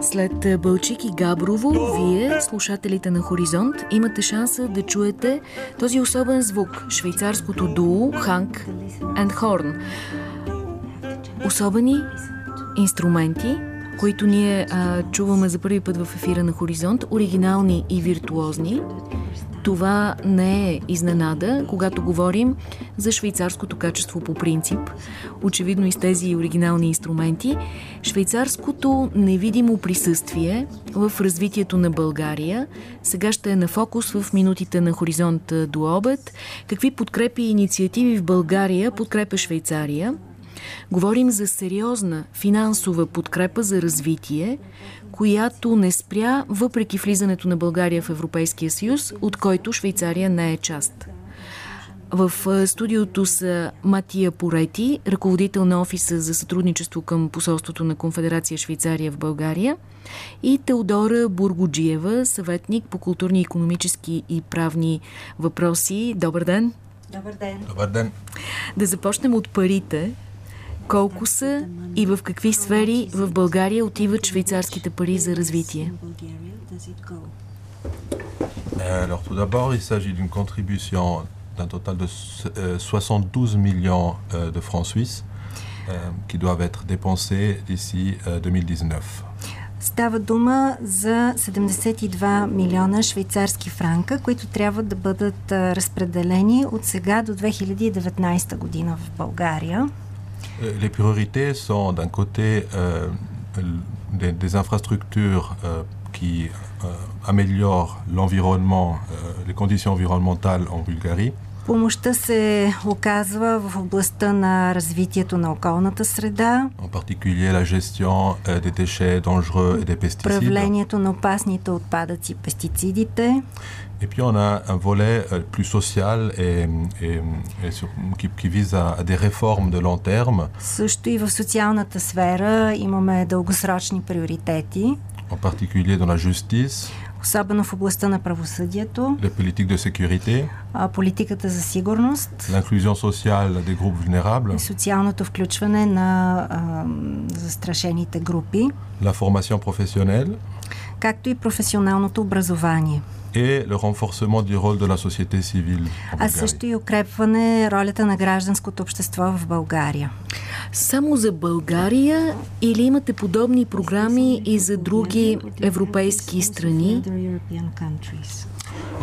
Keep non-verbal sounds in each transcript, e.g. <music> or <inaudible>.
След Бълчик и Габрово, вие, слушателите на Хоризонт, имате шанса да чуете този особен звук – швейцарското дуо Ханк and Хорн. Особени инструменти, които ние а, чуваме за първи път в ефира на Хоризонт, оригинални и виртуозни. Това не е изненада, когато говорим за швейцарското качество по принцип. Очевидно и с тези оригинални инструменти. Швейцарското невидимо присъствие в развитието на България сега ще е на фокус в минутите на Хоризонт до обед. Какви подкрепи и инициативи в България подкрепя Швейцария? Говорим за сериозна финансова подкрепа за развитие, която не спря въпреки влизането на България в Европейския съюз, от който Швейцария не е част. В студиото са Матия Порети, ръководител на офиса за сътрудничество към посолството на Конфедерация Швейцария в България и Теодора Бургоджиева, съветник по културни, економически и правни въпроси. Добър ден! Добър ден! Добър ден! Да започнем от парите. Колко са и в какви сфери в България отиват швейцарските пари за развитие? Alors tout d'abord, il s'agit d'une contribution d'un total de 72 millions de francs suisses qui doivent être dépensés d'ici 2019. Става дума за 72 милиона швейцарски франка, които трябва да бъдат разпределени от сега до 2019 година в България. Les priorités sont d'un côté euh, des, infrastructures euh, qui euh, améliorent l'environnement, les conditions environnementales en Bulgarie. Помощта се оказва в областта на развитието на околната среда. Управлението на опасните отпадъци, пестицидите. Et puis on a un volet plus social et, et, et sur, qui, qui vise à, à des réformes de long terme. Също и в социалната сфера имаме дългосрочни приоритети. En particulier dans la justice. Особено в областта на правосъдието. Les politiques de sécurité. Политиката за сигурност. L'inclusion sociale des groupes vulnérables. Социалното включване на а, застрашените групи. La formation professionnelle. Както и професионалното образование. Et le renforcement du rôle de la société civile. А също и укрепване ролята на гражданското общество в България. Само за България или имате подобни програми и за други европейски страни?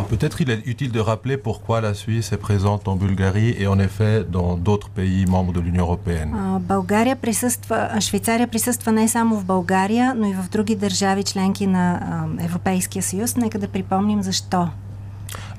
Peut-être il est utile de rappeler pourquoi la Suisse est présente en Bulgarie et en effet dans d'autres pays membres de l'Union européenne. България присъства, Швейцария присъства не само в България, но и в други държави членки на Европейския съюз. Нека да припомним защо.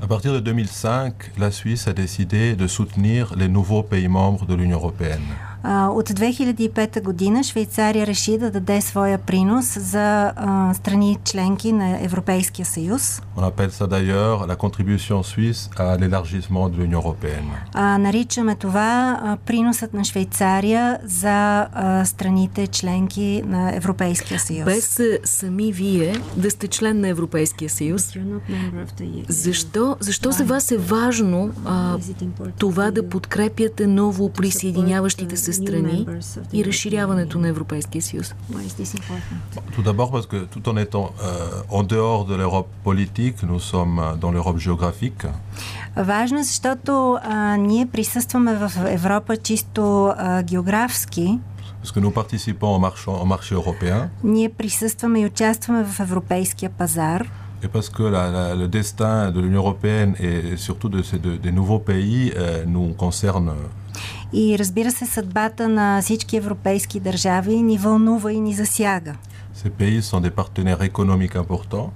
À partir de 2005, la Suisse a décidé de soutenir les nouveaux pays membres de l'Union européenne. От 2005 година Швейцария реши да даде своя принос за а, страни членки на Европейския съюз. On appelle ça d'ailleurs la contribution suisse à l'élargissement de l'Union européenne. А, наричаме това а, приносът на Швейцария за а, страните членки на Европейския съюз. Без сами вие да сте член на Европейския съюз, защо, защо за вас е важно а, това да подкрепяте ново присъединяващите се страни и разширяването на Европейския съюз? Tout d'abord parce que tout en étant euh, en dehors de l'Europe politique, nous sommes dans l'Europe géographique. Важно, защото а, ние присъстваме в Европа чисто а, географски. Parce que nous participons au marché, au marché européen. Ние присъстваме и участваме в европейския пазар. Et parce que la, la, le destin de l'Union européenne et surtout de ces de, des nouveaux pays euh, nous concerne и разбира се, съдбата на всички европейски държави ни вълнува и ни засяга. Ces pays sont des partenaires économiques importants.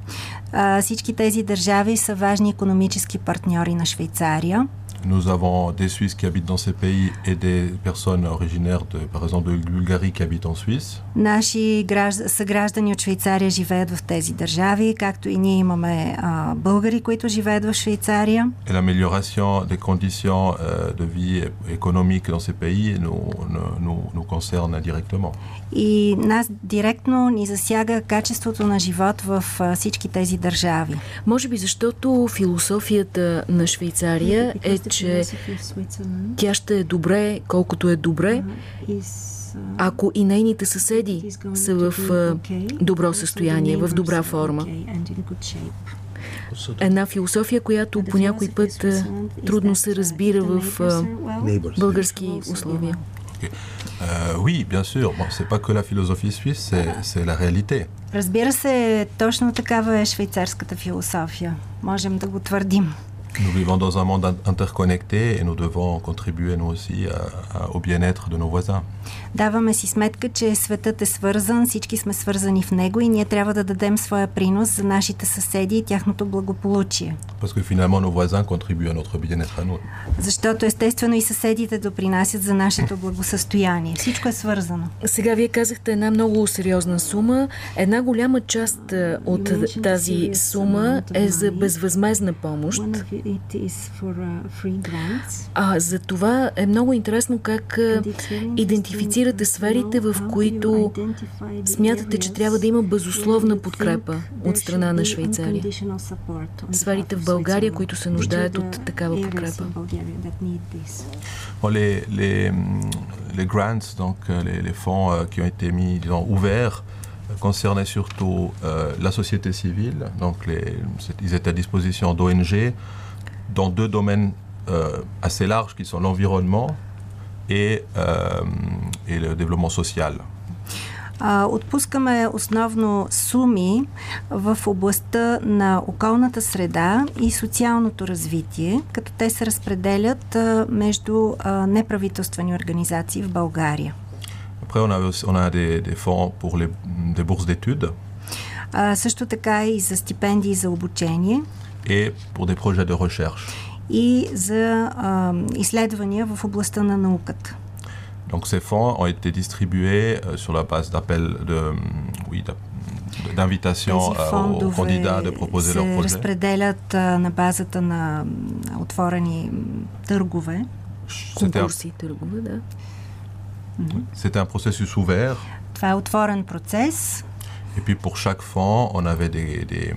А, всички тези държави са важни економически партньори на Швейцария. Nous avons des Suisses qui habitent dans ces pays et des personnes originaires, de, par exemple, de Bulgarie qui habitent en Suisse. Наши гражд... съграждани от Швейцария живеят в тези държави, както и ние имаме а, българи, които живеят в Швейцария. Et l'amélioration des conditions euh, de vie économique dans ces pays nous, nous, nous concerne directement. И нас директно ни засяга качеството на живот в а, всички тези държави. Може би защото философията на Швейцария е че тя ще е добре, колкото е добре ако и нейните съседи са в добро състояние, в добра форма. Една философия, която по някой път трудно се разбира в български условия. Euh, oui, bien sûr. Bon, c'est pas que la philosophie suisse, c'est la réalité. Разбира се, точно такава е швейцарската философия. Можем да го твърдим. Nous vivons dans un monde interconnecté et nous devons contribuer nous aussi à, à, au bien-être de nos voisins. Даваме си сметка, че светът е свързан, всички сме свързани в него и ние трябва да дадем своя принос за нашите съседи и тяхното благополучие. Parce que finalement nos voisins contribuent à notre bien-être à nous. Защото естествено и съседите допринасят за нашето благосъстояние. Всичко е свързано. Сега вие казахте една много сериозна сума. Една голяма част от тази сума е за безвъзмезна помощ. А за това е много интересно как идентифицирате сферите, в които смятате, че трябва да има безусловна подкрепа от страна на Швейцария. Сферите в България, които се нуждаят от такава подкрепа. Les, les, les grants, donc les, les fonds qui ont été mis, disons, ouverts, concernaient surtout euh, la société civile. Donc, les, ils étaient à disposition d'ONG, dans deux domaines euh, assez larges qui sont l'environnement et, euh, et le développement social. Отпускаме основно суми в областта на околната среда и социалното развитие, като те се разпределят между неправителствени организации в България. Après, on a, on a des, des fonds pour les, des bourses d'études. Също така и за стипендии за обучение et pour des projets de recherche. И за а, изследвания в областта на науката. Donc ces fonds ont été distribués euh, sur la base d'appels de oui, d'invitation euh, aux candidats de proposer leur projet. разпределят а, на базата на отворени търгове. Конкурси, търгове, да. C'était un processus ouvert. Това е отворен процес. Et puis pour chaque fonds, on avait des, des,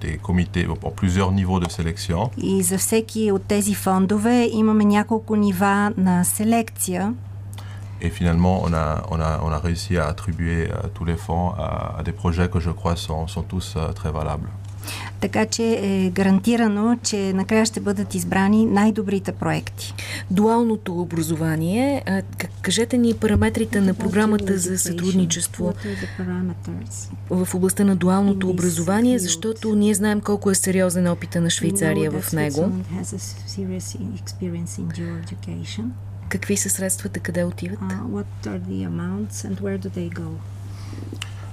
des comités pour plusieurs niveaux de sélection. И за всеки от тези фондове имаме няколко нива на селекция. Et finalement, on a, on a, on a réussi à attribuer euh, tous les fonds à, à des projets que je crois sont, sont tous euh, très valables. Така че е гарантирано, че накрая ще бъдат избрани най-добрите проекти. Дуалното образование. Кажете ни параметрите на програмата за сътрудничество в областта на дуалното образование, защото ние знаем колко е сериозен опита на Швейцария в него. Какви са средствата, къде отиват?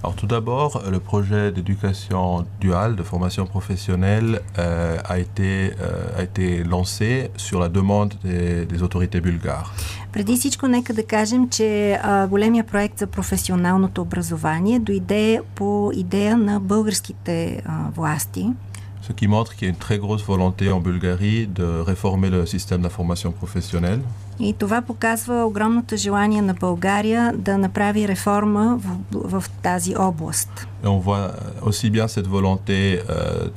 Alors tout d'abord, le projet d'éducation duale, de formation professionnelle, euh, a, été, euh, a été lancé sur la demande des, des autorités bulgares. Преди всичко, нека да кажем, че а, големия проект за професионалното образование дойде по идея на българските а, власти. Ce qui montre qu'il y a une très grosse volonté en Bulgarie de réformer le système d'information professionnelle. И това показва огромното желание на България да направи реформа в, в тази област. On voit aussi bien cette volonté euh,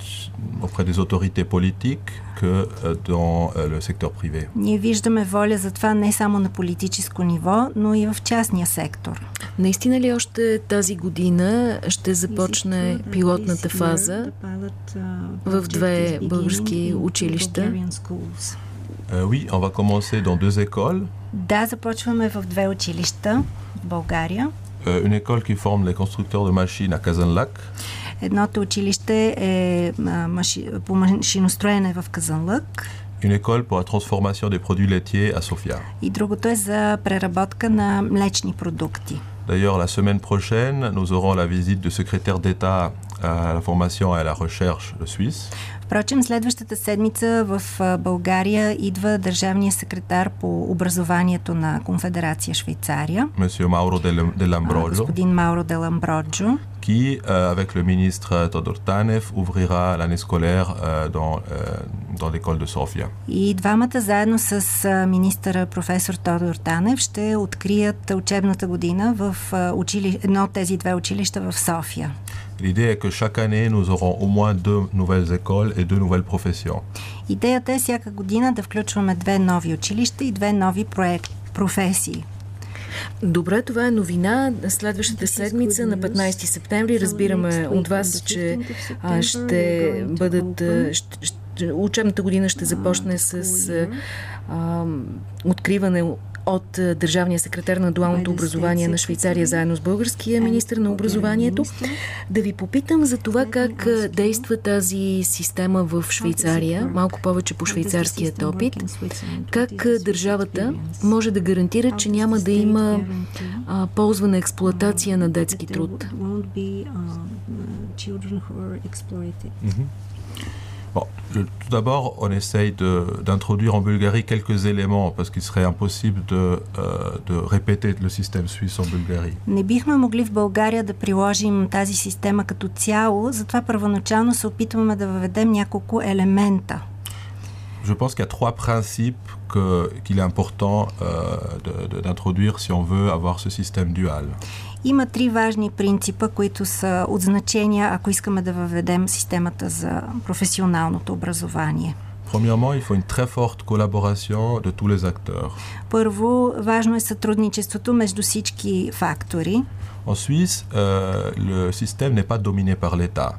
auprès des autorités politiques que euh, dans euh, le secteur privé. Ние виждаме воля за това не само на политическо ниво, но и в частния сектор. Наистина ли още тази година ще започне пилотната фаза в две български училища? Euh, oui, on va commencer dans deux écoles. Да, започваме в две училища в България. Euh, une école qui forme les constructeurs de machines à Kazanlak. Едното училище е маши, по машиностроене в Казанлък. Une école pour la transformation des produits laitiers à Sofia. И другото е за преработка на млечни продукти. D'ailleurs, la semaine prochaine, nous aurons la visite du secrétaire d'État à la formation et à la recherche de Suisse. Впрочем, следващата седмица в България идва държавния секретар по образованието на Конфедерация Швейцария. Mauro de Lambroggio. Господин Мауро де Ламброджо. Qui, euh, avec le ministre Todor Tanev, ouvrira l'année scolaire euh, dans, euh, dans l'école de Sofia. И двамата заедно с министъра професор Тодор Танев ще открият учебната година в учили... едно от тези две училища в София. L'idée est que chaque année, nous aurons au moins deux nouvelles écoles et deux nouvelles professions. Идеята е всяка година да включваме две нови училища и две нови проект, професии. Добре, това е новина. Следващата седмица на 15 септември разбираме от вас, че ще бъдат ще, учебната година ще започне с а, откриване от е, държавния секретар на дуалното образование на Швейцария, заедно с българския министр на образованието. Да ви попитам за това как е, действа тази система в Швейцария, малко повече по швейцарският опит. Как е, държавата може да гарантира, че няма да има а, ползвана експлуатация на детски труд? Mm-hmm. Bon, tout d'abord, on essaye d'introduire en Bulgarie quelques éléments parce qu'il serait impossible de, euh, de répéter le système suisse en Bulgarie. Не бихме могли в България да приложим тази система като цяло, затова първоначално се опитваме да въведем няколко елемента. Je pense qu'il y a trois principes qu'il est important euh, d'introduire si on veut avoir ce système dual. Има три важни принципа, които са от значения, ако искаме да въведем системата за професионалното образование. Premièrement, il faut une très forte collaboration de tous les acteurs. Първо, важно е сътрудничеството между всички фактори. En Suisse, euh, le système n'est pas dominé par l'État.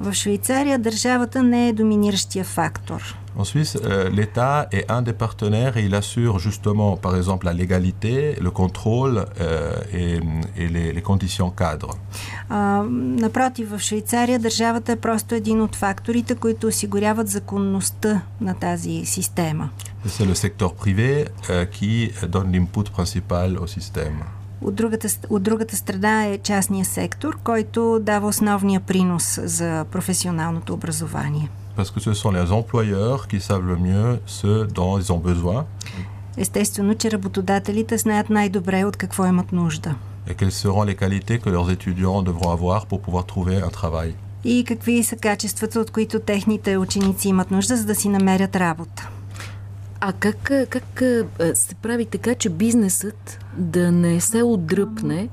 В Швейцария държавата не е доминиращия фактор. En Suisse, euh, l'État est un des partenaires et il assure justement, par exemple, la légalité, le contrôle euh, et, et les, les conditions cadres. А, напротив, в Швейцария държавата е просто един от факторите, които осигуряват законността на тази система. C'est le secteur privé euh, qui donne l'input principal au système. От другата, от другата страна е частния сектор, който дава основния принос за професионалното образование. Parce que ce sont les employeurs qui savent le mieux ce dont ils ont besoin. Естествено, че работодателите знаят най-добре от какво имат нужда. Et quelles seront les qualités que leurs étudiants devront avoir pour pouvoir trouver un travail. И какви са качествата, от които техните ученици имат нужда, за да си намерят работа. А как, как се прави така, че бизнесът да не се отдръпне,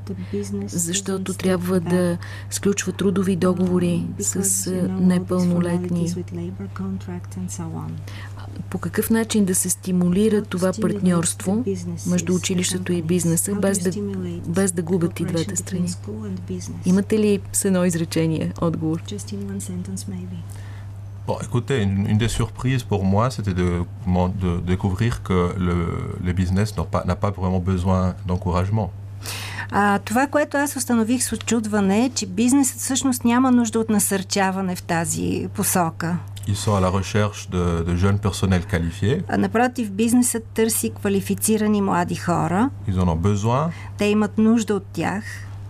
защото трябва да сключва трудови договори с непълнолетни? По какъв начин да се стимулира това партньорство между училището и бизнеса, без да, без да губят и двете страни? Имате ли с едно изречение отговор? Bon, écoutez, une, une, des surprises pour moi, c'était de, de, découvrir que le, le business n'a pas, pas vraiment besoin d'encouragement. А, това, което аз установих с очудване е, че бизнесът всъщност няма нужда от насърчаване в тази посока. Ils sont à la recherche de, de jeunes personnels qualifiés. А напротив, бизнесът търси квалифицирани млади хора. Ils en ont besoin. Те имат нужда от тях.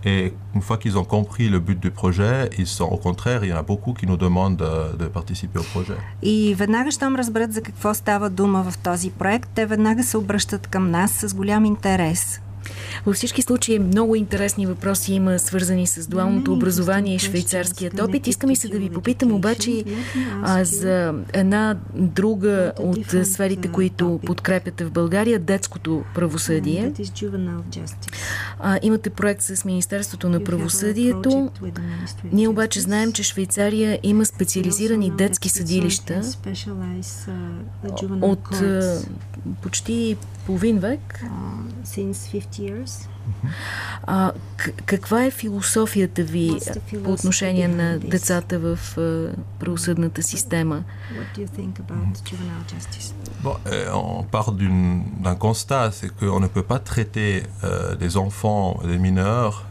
Et une fois qu'ils ont compris le but du projet, ils sont au contraire, il y en a beaucoup qui nous demandent de, de participer au projet. И веднага, щом разберат за какво става дума в този проект, те веднага се обръщат към нас с голям интерес. Във всички случаи много интересни въпроси има свързани с дуалното образование и швейцарският опит. Искам и се да ви попитам обаче а, за една друга от сферите, които подкрепяте в България, детското правосъдие. А, имате проект с Министерството на правосъдието. Ние обаче знаем, че Швейцария има специализирани детски съдилища от почти половин век. А, каква е философията ви по отношение на децата в правосъдната система? Bon, on part d'un constat, c'est qu'on ne peut pas traiter euh, des enfants, des mineurs,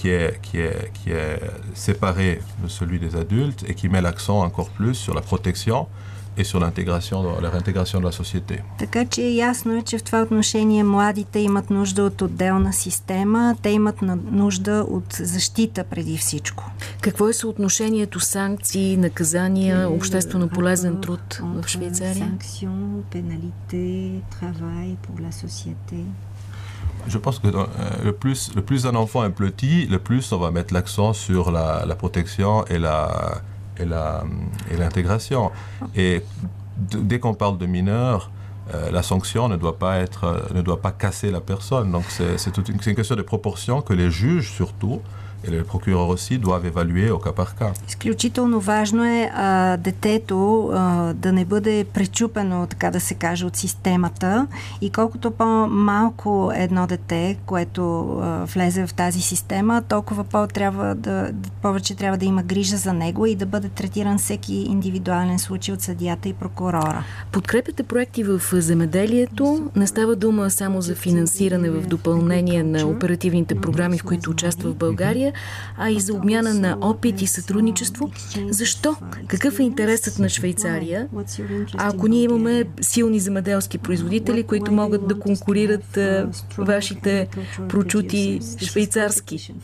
qui est, qui, est, qui est séparé de celui des adultes et qui met l'accent encore plus sur la protection et sur l'intégration, la réintégration de la société. Така че ясно е, че в това отношение младите имат нужда от отделна система, те имат нужда от защита преди всичко. Какво е съотношението санкции, наказания, обществено полезен труд в Швейцария? Санкцион, пеналите, travail pour la société. Je pense que euh, le, plus, le plus un enfant est petit, le plus on va mettre l'accent sur la, protection et la et la et l'intégration. Et dès qu'on parle de mineurs, euh, la sanction ne doit pas être euh, ne doit pas casser la personne. Donc c'est une, une question de proportion que les juges surtout и les procureurs aussi doivent évaluer au cas par cas. Изключително важно е а, детето а, да не бъде пречупено, така да се каже, от системата и колкото по-малко едно дете, което а, влезе в тази система, толкова по трябва да, повече трябва да има грижа за него и да бъде третиран всеки индивидуален случай от съдията и прокурора. Подкрепяте проекти в земеделието. Не става дума само за финансиране в допълнение на оперативните програми, в които участва в България, а и за обмяна на опит и сътрудничество. Защо? Какъв е интересът на Швейцария, ако ние имаме силни земеделски производители, които могат да конкурират вашите прочути швейцарски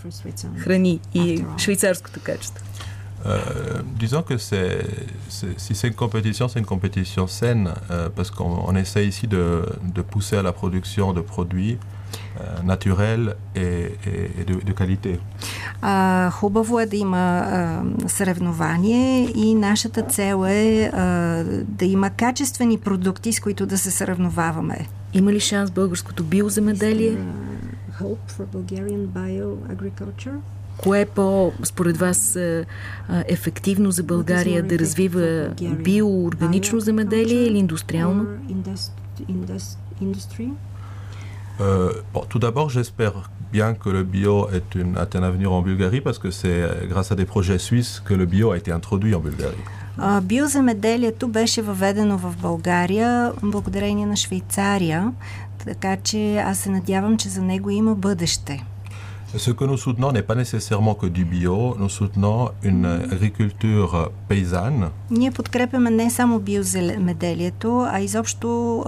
храни и швейцарското качество? Euh, disons que c'est, si c'est une compétition, c'est une compétition saine, euh, parce qu'on essaie ici de, de, pousser à la production de produits Euh, et de, de qualité. А, хубаво е да има а, съревнование и нашата цел е а, да има качествени продукти, с които да се съревноваваме. Има ли шанс българското биоземеделие? Кое е по, според вас, ефективно за България да развива биоорганично земеделие или индустриално? Euh, bon, tout d'abord, j'espère bien que le bio est une, a un avenir en Bulgarie parce que c'est grâce à des projets suisses que le bio a été introduit en Bulgarie. Биоземеделието беше въведено в България благодарение на Швейцария, така че аз се надявам, че за него има бъдеще. Ce que nous soutenons n'est pas nécessairement que du bio, nous soutenons une agriculture paysanne. Ние подкрепяме не само биоземеделието, а изобщо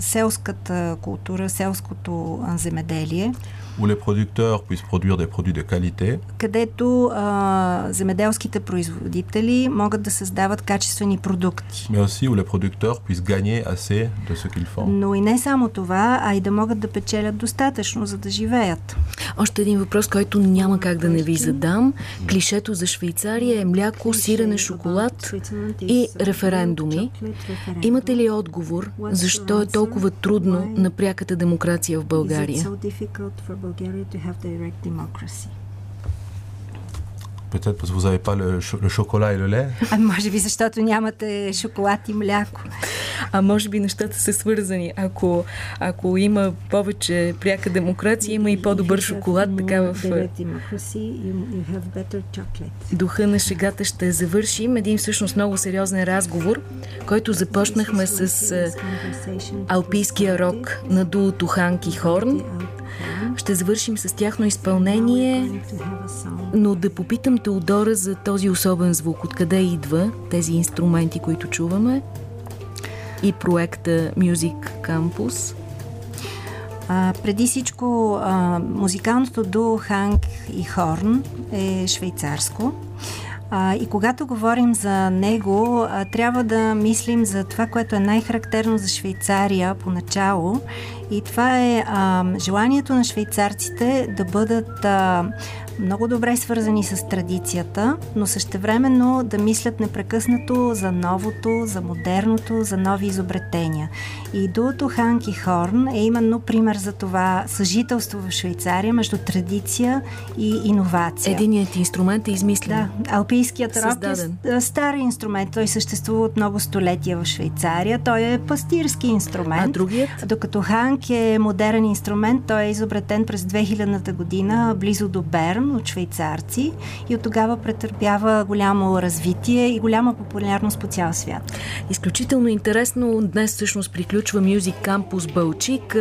селската култура, селското земеделие où les producteurs puissent produire des produits de qualité. Където а, земеделските производители могат да създават качествени продукти. Mais aussi où les producteurs puissent gagner assez de ce qu'ils font. Но и не само това, а и да могат да печелят достатъчно, за да живеят. Още един въпрос, който няма как да не ви задам. Клишето за Швейцария е мляко, сирене, шоколад и референдуми. Имате ли отговор защо е толкова трудно на пряката демокрация в България? Bulgaria to have direct democracy. Peut-être parce que vous n'avez pas le, le chocolat et le lait. <laughs> А може би защото нямате шоколад и мляко. А може би нещата са свързани. Ако, ако има повече пряка демокрация, има и по-добър шоколад. Така в духа на шегата ще завършим един всъщност много сериозен разговор, който започнахме с алпийския рок на дуото Ханки Хорн. Ще завършим с тяхно изпълнение, но да попитам Теодора за този особен звук. Откъде идва тези инструменти, които чуваме? И проекта Music Campus? А, преди всичко, а, музикалното дуо Ханк и Хорн е швейцарско. А, и когато говорим за него, а, трябва да мислим за това, което е най-характерно за Швейцария поначало. И това е а, желанието на швейцарците да бъдат а, много добре свързани с традицията, но същевременно да мислят непрекъснато за новото, за модерното, за нови изобретения. И дуото Ханки Хорн е именно пример за това съжителство в Швейцария между традиция и иновация. Единият инструмент е измислен. Да, алпийският рок е стар инструмент. Той съществува от много столетия в Швейцария. Той е пастирски инструмент. А другият? Докато Ханк е модерен инструмент, той е изобретен през 2000-та година близо до Берн от швейцарци и от тогава претърпява голямо развитие и голяма популярност по цял свят. Изключително интересно. Днес всъщност приключва Music Campus Бълчик,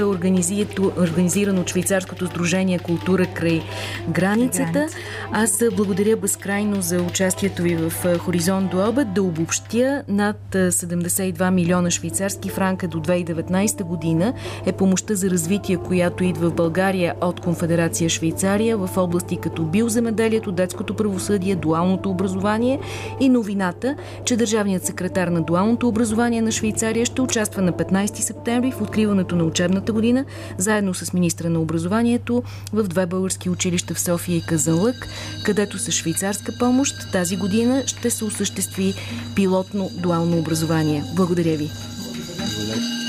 организиран от Швейцарското сдружение Култура край границата. Аз благодаря безкрайно за участието ви в Хоризонт до обед. Да обобщя над 72 милиона швейцарски франка до 2019 година е помощта за развитие, която идва в България от Конфедерация Швейцария в области като като биоземеделието, детското правосъдие, дуалното образование и новината, че държавният секретар на дуалното образование на Швейцария ще участва на 15 септември в откриването на учебната година, заедно с министра на образованието в две български училища в София и Казанлък, където с швейцарска помощ тази година ще се осъществи пилотно дуално образование. Благодаря ви. Благодаря.